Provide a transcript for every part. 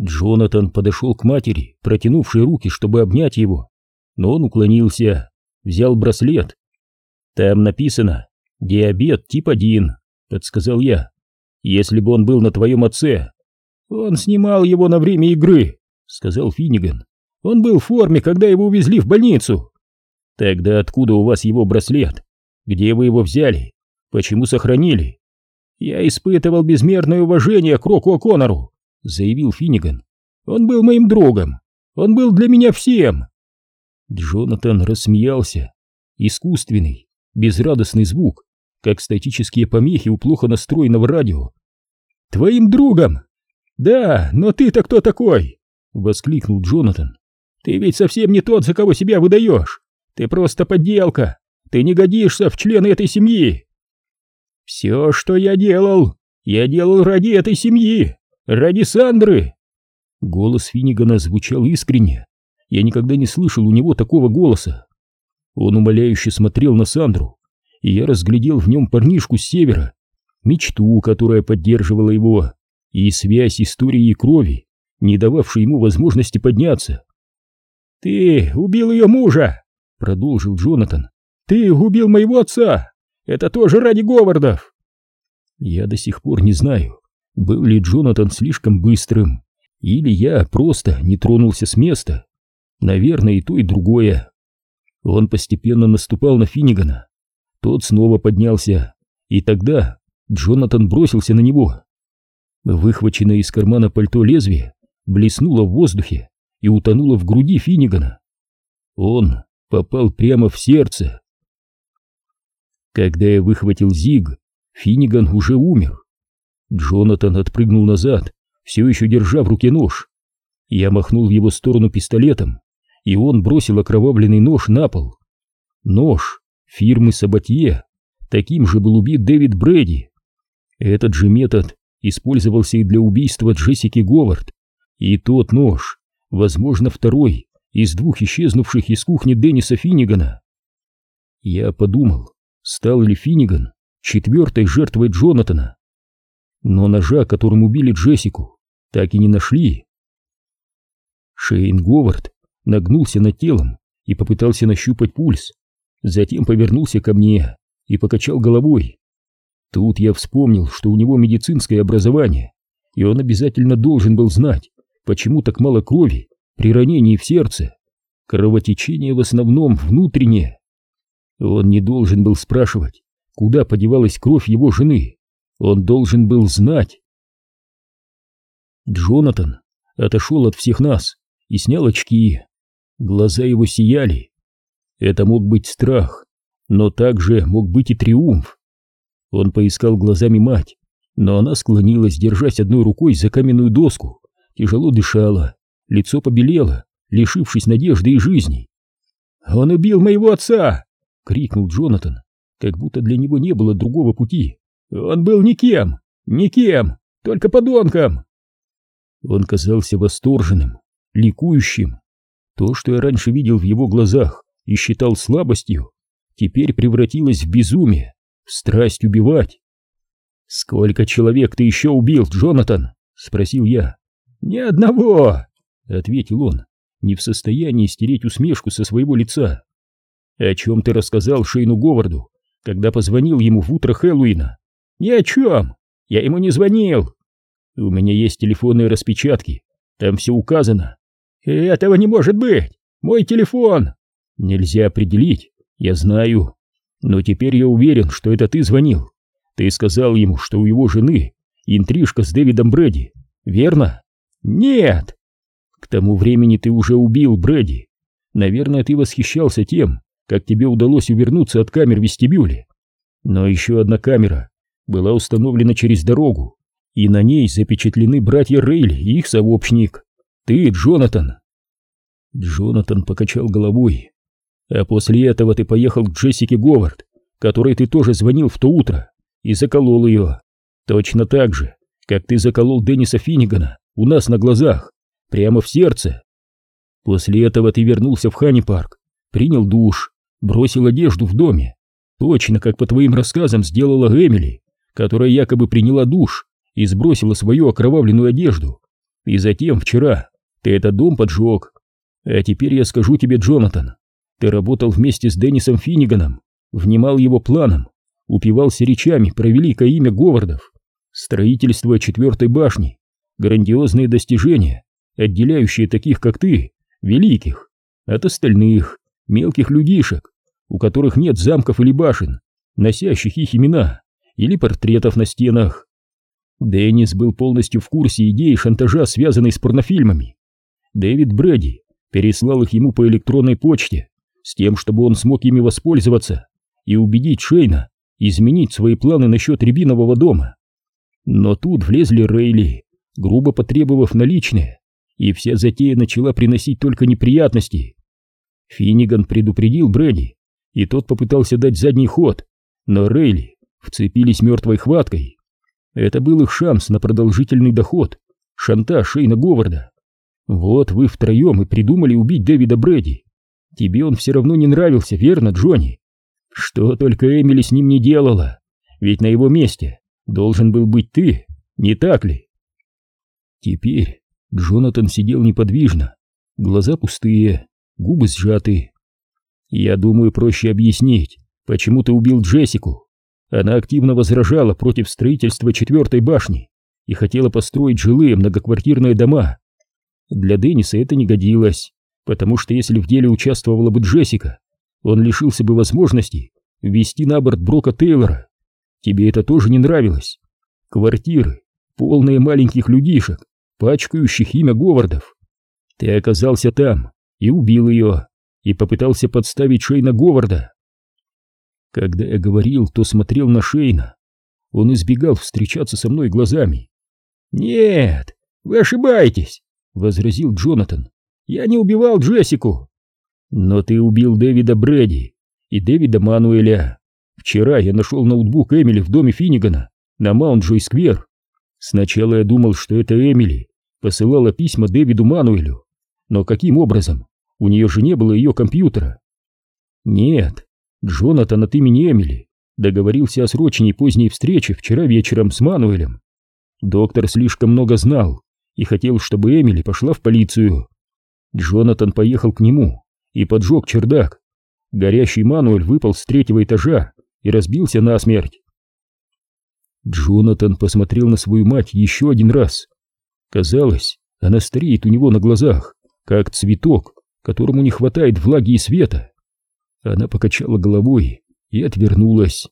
Джонатан подошел к матери, протянувшей руки, чтобы обнять его, но он уклонился, взял браслет. Там написано «Диабет тип 1», — подсказал я. «Если бы он был на твоем отце...» «Он снимал его на время игры», — сказал Финниган. «Он был в форме, когда его увезли в больницу». «Тогда откуда у вас его браслет? Где вы его взяли? Почему сохранили?» «Я испытывал безмерное уважение к Року О'Коннору», — заявил Финниган. «Он был моим другом. Он был для меня всем». Джонатан рассмеялся. Искусственный, безрадостный звук, как статические помехи у плохо настроенного радио. «Твоим другом? Да, но ты-то кто такой?» — воскликнул Джонатан. «Ты ведь совсем не тот, за кого себя выдаешь. Ты просто подделка. Ты не годишься в члены этой семьи. Все, что я делал, я делал ради этой семьи, ради Сандры. Голос Финнигана звучал искренне. Я никогда не слышал у него такого голоса. Он умоляюще смотрел на Сандру, и я разглядел в нем парнишку с севера, мечту, которая поддерживала его, и связь истории и крови, не дававшей ему возможности подняться. «Ты убил ее мужа!» — продолжил Джонатан. «Ты убил моего отца! Это тоже ради Говардов!» Я до сих пор не знаю, был ли Джонатан слишком быстрым, или я просто не тронулся с места. Наверное, и то, и другое. Он постепенно наступал на Финнигана. Тот снова поднялся, и тогда Джонатан бросился на него. Выхваченное из кармана пальто лезвие блеснуло в воздухе и утонуло в груди Финнигана. Он попал прямо в сердце. Когда я выхватил Зиг, Финниган уже умер. Джонатан отпрыгнул назад, все еще держа в руке нож. Я махнул в его сторону пистолетом, и он бросил окровавленный нож на пол. Нож фирмы Сабатье. Таким же был убит Дэвид Брэди. Этот же метод использовался и для убийства Джессики Говард. И тот нож, возможно, второй, из двух исчезнувших из кухни Денниса Финнигана. Я подумал, стал ли Финниган четвертой жертвой Джонатана. Но ножа, которым убили Джессику, так и не нашли. Шейн Говард нагнулся над телом и попытался нащупать пульс, затем повернулся ко мне и покачал головой. Тут я вспомнил, что у него медицинское образование, и он обязательно должен был знать, почему так мало крови при ранении в сердце. Кровотечение в основном внутреннее. Он не должен был спрашивать, куда подевалась кровь его жены. Он должен был знать. Джонатан отошел от всех нас и снял очки. Глаза его сияли. Это мог быть страх, но также мог быть и триумф. Он поискал глазами мать, но она склонилась, держась одной рукой за каменную доску, тяжело дышала лицо побелело, лишившись надежды и жизни. «Он убил моего отца!» — крикнул Джонатан, как будто для него не было другого пути. «Он был никем! Никем! Только подонком!» Он казался восторженным, ликующим. То, что я раньше видел в его глазах и считал слабостью, теперь превратилось в безумие, в страсть убивать. «Сколько человек ты еще убил, Джонатан?» — спросил я. «Ни одного!» — ответил он, не в состоянии стереть усмешку со своего лица. «О чем ты рассказал Шейну Говарду, когда позвонил ему в утро Хэллоуина?» «Ни о чем! Я ему не звонил!» «У меня есть телефонные распечатки, там все указано». «Этого не может быть! Мой телефон!» «Нельзя определить, я знаю. Но теперь я уверен, что это ты звонил. Ты сказал ему, что у его жены интрижка с Дэвидом Брэди, верно?» «Нет!» К тому времени ты уже убил Брэди. Наверное, ты восхищался тем, как тебе удалось увернуться от камер в вестибюле. Но еще одна камера была установлена через дорогу, и на ней запечатлены братья Рейли и их сообщник. Ты, Джонатан. Джонатан покачал головой. А после этого ты поехал к Джессике Говард, которой ты тоже звонил в то утро, и заколол ее. Точно так же, как ты заколол Денниса Финнигана у нас на глазах прямо в сердце. После этого ты вернулся в Хани-парк, принял душ, бросил одежду в доме, точно как по твоим рассказам сделала Эмили, которая якобы приняла душ и сбросила свою окровавленную одежду. И затем вчера ты этот дом поджег. А теперь я скажу тебе, Джонатан, ты работал вместе с Деннисом Финниганом, внимал его планам, упивался речами про великое имя Говардов, строительство четвертой башни, грандиозные достижения, отделяющие таких, как ты, великих, от остальных, мелких людишек, у которых нет замков или башен, носящих их имена или портретов на стенах. Деннис был полностью в курсе идеи шантажа, связанной с порнофильмами. Дэвид Брэди переслал их ему по электронной почте, с тем, чтобы он смог ими воспользоваться и убедить Шейна изменить свои планы насчет Рябинового дома. Но тут влезли Рейли, грубо потребовав наличные, и вся затея начала приносить только неприятности. Финниган предупредил Брэди, и тот попытался дать задний ход, но Рейли вцепились мертвой хваткой. Это был их шанс на продолжительный доход, шантаж Шейна Говарда. Вот вы втроем и придумали убить Дэвида Брэди. Тебе он все равно не нравился, верно, Джонни? Что только Эмили с ним не делала, ведь на его месте должен был быть ты, не так ли? Теперь Джонатан сидел неподвижно, глаза пустые, губы сжаты. Я думаю, проще объяснить, почему ты убил Джессику. Она активно возражала против строительства четвертой башни и хотела построить жилые многоквартирные дома. Для Денниса это не годилось, потому что если в деле участвовала бы Джессика, он лишился бы возможности ввести на борт Брока Тейлора. Тебе это тоже не нравилось. Квартиры, полные маленьких людишек, пачкающих имя Говардов. Ты оказался там и убил ее, и попытался подставить Шейна Говарда. Когда я говорил, то смотрел на Шейна. Он избегал встречаться со мной глазами. «Нет, вы ошибаетесь», — возразил Джонатан. «Я не убивал Джессику». «Но ты убил Дэвида Брэди и Дэвида Мануэля. Вчера я нашел ноутбук Эмили в доме Финнигана на Маунт-Джой-сквер. Сначала я думал, что это Эмили посылала письма Дэвиду Мануэлю, но каким образом? У нее же не было ее компьютера. Нет, Джонатан от имени Эмили договорился о срочной поздней встрече вчера вечером с Мануэлем. Доктор слишком много знал и хотел, чтобы Эмили пошла в полицию. Джонатан поехал к нему и поджег чердак. Горящий Мануэль выпал с третьего этажа и разбился насмерть. Джонатан посмотрел на свою мать еще один раз. Казалось, она стареет у него на глазах, как цветок, которому не хватает влаги и света. Она покачала головой и отвернулась.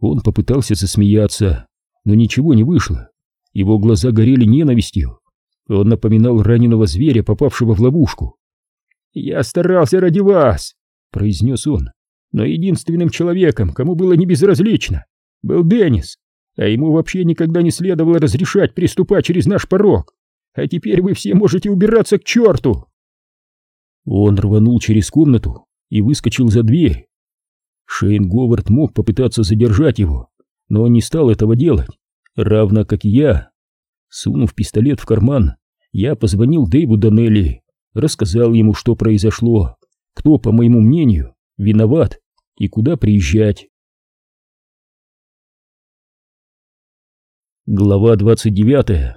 Он попытался засмеяться, но ничего не вышло. Его глаза горели ненавистью. Он напоминал раненого зверя, попавшего в ловушку. «Я старался ради вас», — произнес он, — «но единственным человеком, кому было не безразлично, был Деннис а ему вообще никогда не следовало разрешать приступать через наш порог. А теперь вы все можете убираться к черту!» Он рванул через комнату и выскочил за дверь. Шейн Говард мог попытаться задержать его, но он не стал этого делать, равно как и я. Сунув пистолет в карман, я позвонил Дэйву Данелли, рассказал ему, что произошло, кто, по моему мнению, виноват и куда приезжать. Глава 29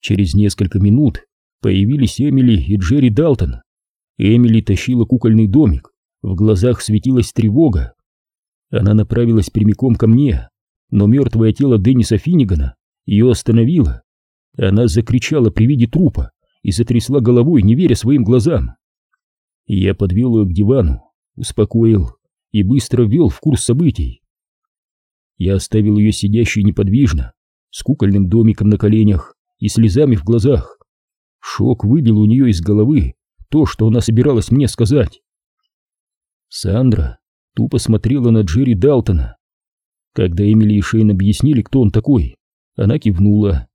Через несколько минут появились Эмили и Джерри Далтон. Эмили тащила кукольный домик, в глазах светилась тревога. Она направилась прямиком ко мне, но мертвое тело Денниса Финнигана ее остановило. Она закричала при виде трупа и затрясла головой, не веря своим глазам. Я подвел ее к дивану, успокоил и быстро ввел в курс событий. Я оставил ее сидящей неподвижно, с кукольным домиком на коленях и слезами в глазах. Шок выбил у нее из головы то, что она собиралась мне сказать. Сандра тупо смотрела на Джерри Далтона. Когда Эмили и Шейн объяснили, кто он такой, она кивнула.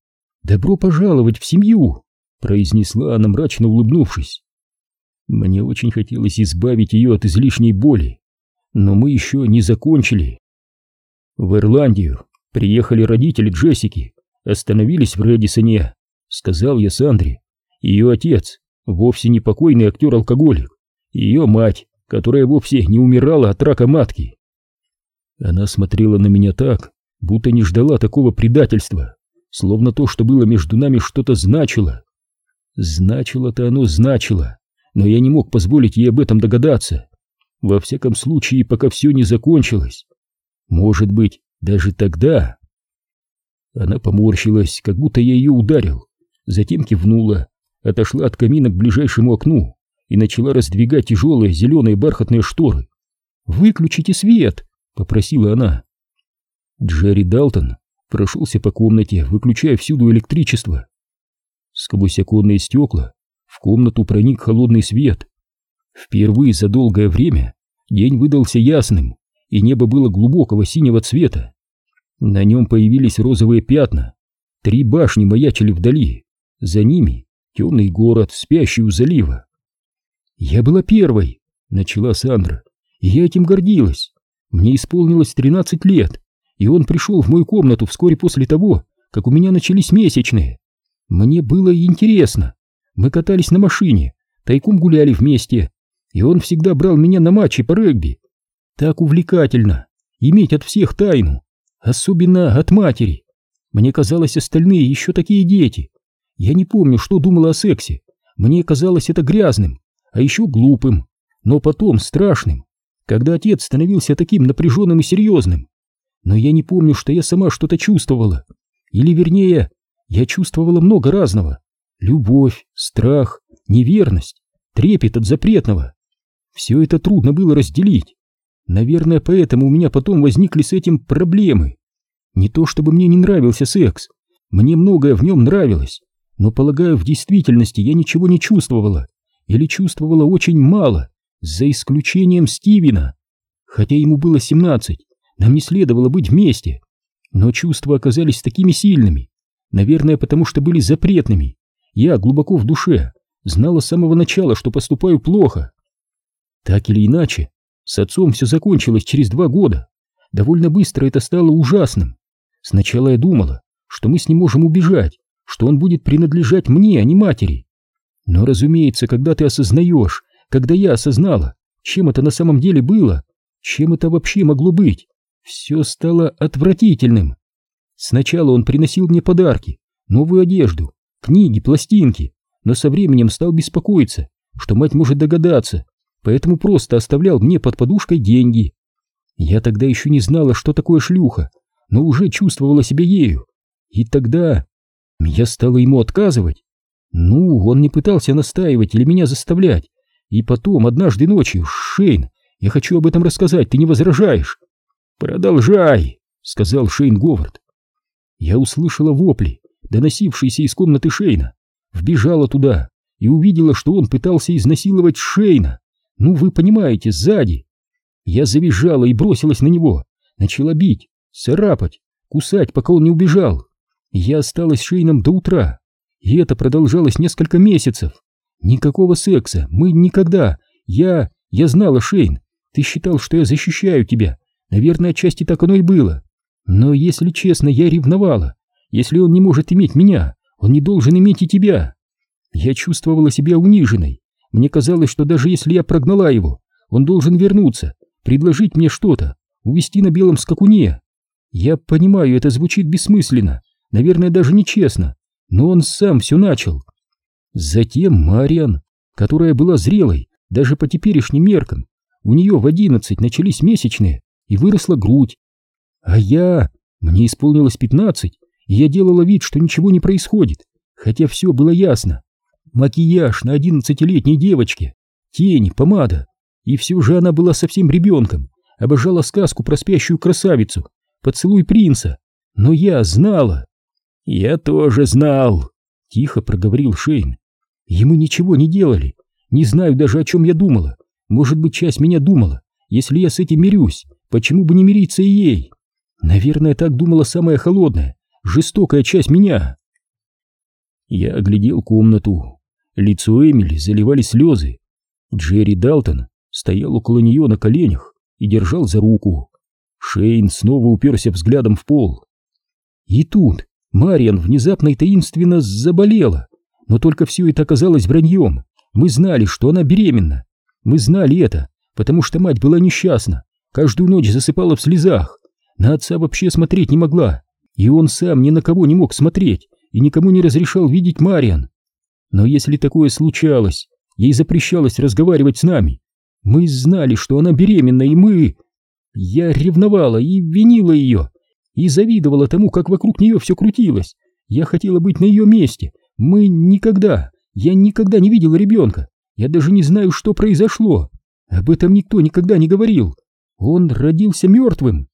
«Добро пожаловать в семью!» — произнесла она, мрачно улыбнувшись. Мне очень хотелось избавить ее от излишней боли, но мы еще не закончили. В Ирландию приехали родители Джессики, остановились в Редисоне, сказал я Сандре. Ее отец вовсе не покойный актер-алкоголик, ее мать, которая вовсе не умирала от рака матки. Она смотрела на меня так, будто не ждала такого предательства, словно то, что было между нами, что-то значило. Значило-то оно значило, но я не мог позволить ей об этом догадаться. Во всяком случае, пока все не закончилось. Может быть, даже тогда... Она поморщилась, как будто я ее ударил, затем кивнула, отошла от камина к ближайшему окну и начала раздвигать тяжелые зеленые бархатные шторы. «Выключите свет!» — попросила она. Джерри Далтон прошелся по комнате, выключая всюду электричество. Сквозь оконные стекла в комнату проник холодный свет. Впервые за долгое время день выдался ясным, и небо было глубокого синего цвета. На нем появились розовые пятна. Три башни маячили вдали. За ними темный город, спящий у залива. «Я была первой», — начала Сандра, — «и я этим гордилась. Мне исполнилось тринадцать лет, и он пришел в мою комнату вскоре после того, как у меня начались месячные. Мне было интересно. Мы катались на машине, тайком гуляли вместе, и он всегда брал меня на матчи по регби. Так увлекательно иметь от всех тайну, особенно от матери. Мне казалось, остальные еще такие дети. Я не помню, что думала о сексе. Мне казалось это грязным, а еще глупым, но потом страшным, когда отец становился таким напряженным и серьезным но я не помню, что я сама что-то чувствовала. Или, вернее, я чувствовала много разного. Любовь, страх, неверность, трепет от запретного. Все это трудно было разделить. Наверное, поэтому у меня потом возникли с этим проблемы. Не то чтобы мне не нравился секс, мне многое в нем нравилось, но, полагаю, в действительности я ничего не чувствовала, или чувствовала очень мало, за исключением Стивена. Хотя ему было семнадцать, нам не следовало быть вместе. Но чувства оказались такими сильными. Наверное, потому что были запретными. Я глубоко в душе знала с самого начала, что поступаю плохо. Так или иначе, с отцом все закончилось через два года. Довольно быстро это стало ужасным. Сначала я думала, что мы с ним можем убежать, что он будет принадлежать мне, а не матери. Но, разумеется, когда ты осознаешь, когда я осознала, чем это на самом деле было, чем это вообще могло быть, все стало отвратительным. Сначала он приносил мне подарки, новую одежду, книги, пластинки, но со временем стал беспокоиться, что мать может догадаться, поэтому просто оставлял мне под подушкой деньги. Я тогда еще не знала, что такое шлюха, но уже чувствовала себя ею. И тогда я стала ему отказывать. Ну, он не пытался настаивать или меня заставлять. И потом, однажды ночью, Шейн, я хочу об этом рассказать, ты не возражаешь? «Продолжай», — сказал Шейн Говард. Я услышала вопли, доносившиеся из комнаты Шейна, вбежала туда и увидела, что он пытался изнасиловать Шейна. Ну, вы понимаете, сзади. Я завизжала и бросилась на него, начала бить, царапать, кусать, пока он не убежал. Я осталась Шейном до утра, и это продолжалось несколько месяцев. Никакого секса, мы никогда. Я... я знала, Шейн, ты считал, что я защищаю тебя, Наверное, отчасти так оно и было. Но, если честно, я ревновала. Если он не может иметь меня, он не должен иметь и тебя. Я чувствовала себя униженной. Мне казалось, что даже если я прогнала его, он должен вернуться, предложить мне что-то, увести на белом скакуне. Я понимаю, это звучит бессмысленно, наверное, даже нечестно, но он сам все начал. Затем Мариан, которая была зрелой, даже по теперешним меркам, у нее в одиннадцать начались месячные, и выросла грудь. А я... Мне исполнилось пятнадцать, и я делала вид, что ничего не происходит, хотя все было ясно. Макияж на одиннадцатилетней девочке, тени, помада. И все же она была совсем ребенком, обожала сказку про спящую красавицу, поцелуй принца. Но я знала. Я тоже знал, тихо проговорил Шейн. И мы ничего не делали. Не знаю даже, о чем я думала. Может быть, часть меня думала, если я с этим мирюсь, Почему бы не мириться и ей? Наверное, так думала самая холодная, жестокая часть меня. Я оглядел комнату. Лицо Эмили заливали слезы. Джерри Далтон стоял около нее на коленях и держал за руку. Шейн снова уперся взглядом в пол. И тут Мариан внезапно и таинственно заболела. Но только все это оказалось враньем. Мы знали, что она беременна. Мы знали это, потому что мать была несчастна Каждую ночь засыпала в слезах. На отца вообще смотреть не могла. И он сам ни на кого не мог смотреть и никому не разрешал видеть Мариан. Но если такое случалось, ей запрещалось разговаривать с нами. Мы знали, что она беременна, и мы... Я ревновала и винила ее, и завидовала тому, как вокруг нее все крутилось. Я хотела быть на ее месте. Мы никогда, я никогда не видела ребенка. Я даже не знаю, что произошло. Об этом никто никогда не говорил. Он родился мертвым.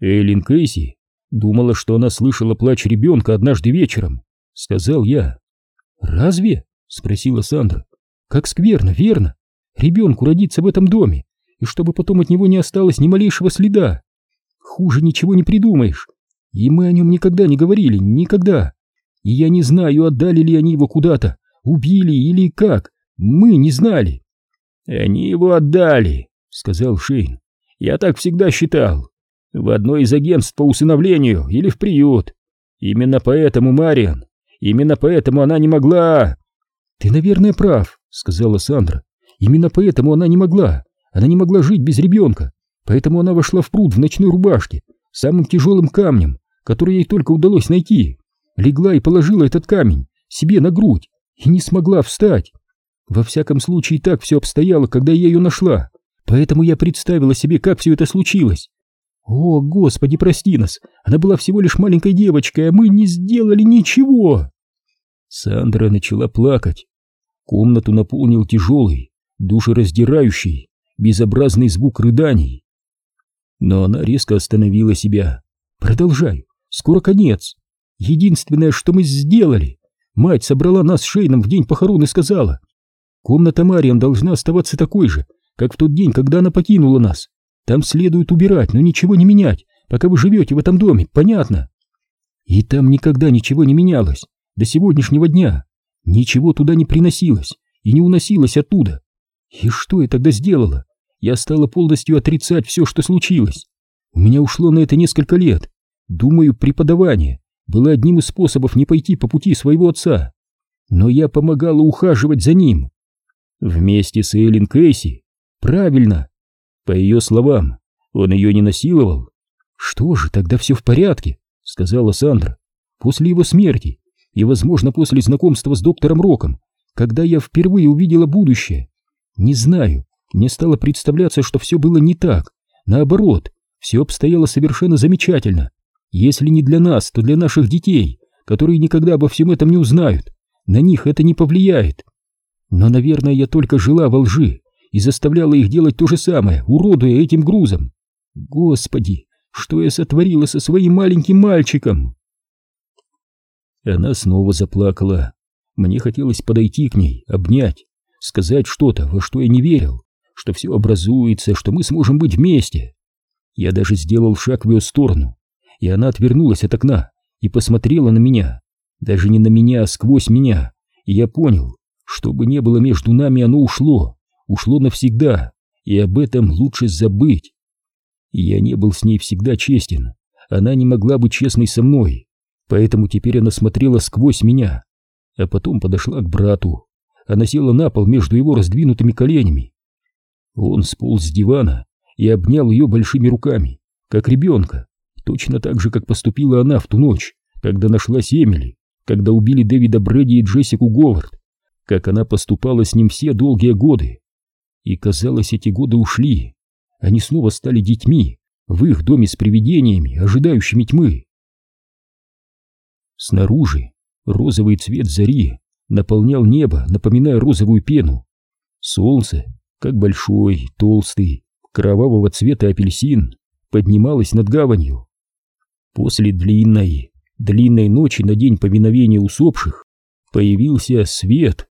Эйлин Кейси думала, что она слышала плач ребенка однажды вечером, сказал я. Разве? спросила Сандра. Как скверно, верно? Ребенку родиться в этом доме, и чтобы потом от него не осталось ни малейшего следа. Хуже ничего не придумаешь. И мы о нем никогда не говорили, никогда. И я не знаю, отдали ли они его куда-то, убили или как. Мы не знали. Они его отдали, сказал Шейн. Я так всегда считал. В одно из агентств по усыновлению или в приют. Именно поэтому, Мариан, именно поэтому она не могла... Ты, наверное, прав, сказала Сандра. Именно поэтому она не могла. Она не могла жить без ребенка. Поэтому она вошла в пруд в ночной рубашке, самым тяжелым камнем, который ей только удалось найти. Легла и положила этот камень себе на грудь и не смогла встать. Во всяком случае, так все обстояло, когда я ее нашла. Поэтому я представила себе, как все это случилось. О, Господи, прости нас, она была всего лишь маленькой девочкой, а мы не сделали ничего. Сандра начала плакать. Комнату наполнил тяжелый, душераздирающий, безобразный звук рыданий. Но она резко остановила себя. Продолжай, скоро конец. Единственное, что мы сделали, мать собрала нас с Шейном в день похорон и сказала, комната Мариан должна оставаться такой же, как в тот день, когда она покинула нас. Там следует убирать, но ничего не менять, пока вы живете в этом доме, понятно? И там никогда ничего не менялось, до сегодняшнего дня. Ничего туда не приносилось и не уносилось оттуда. И что я тогда сделала? Я стала полностью отрицать все, что случилось. У меня ушло на это несколько лет. Думаю, преподавание было одним из способов не пойти по пути своего отца. Но я помогала ухаживать за ним. Вместе с Эйлин Кейси. Правильно. По ее словам, он ее не насиловал. Что же, тогда все в порядке, сказала Сандра. После его смерти и, возможно, после знакомства с доктором Роком, когда я впервые увидела будущее. Не знаю, мне стало представляться, что все было не так. Наоборот, все обстояло совершенно замечательно. Если не для нас, то для наших детей, которые никогда обо всем этом не узнают. На них это не повлияет. Но, наверное, я только жила во лжи и заставляла их делать то же самое, уродуя этим грузом. Господи, что я сотворила со своим маленьким мальчиком? Она снова заплакала. Мне хотелось подойти к ней, обнять, сказать что-то, во что я не верил, что все образуется, что мы сможем быть вместе. Я даже сделал шаг в ее сторону, и она отвернулась от окна и посмотрела на меня, даже не на меня, а сквозь меня, и я понял, что бы ни было между нами, оно ушло, ушло навсегда, и об этом лучше забыть. Я не был с ней всегда честен, она не могла быть честной со мной, поэтому теперь она смотрела сквозь меня, а потом подошла к брату. Она села на пол между его раздвинутыми коленями. Он сполз с дивана и обнял ее большими руками, как ребенка, точно так же, как поступила она в ту ночь, когда нашлась Эмили, когда убили Дэвида Брэди и Джессику Говард, как она поступала с ним все долгие годы. И, казалось, эти годы ушли. Они снова стали детьми в их доме с привидениями, ожидающими тьмы. Снаружи розовый цвет зари наполнял небо, напоминая розовую пену. Солнце, как большой, толстый, кровавого цвета апельсин, поднималось над гаванью. После длинной, длинной ночи на день повиновения усопших появился свет.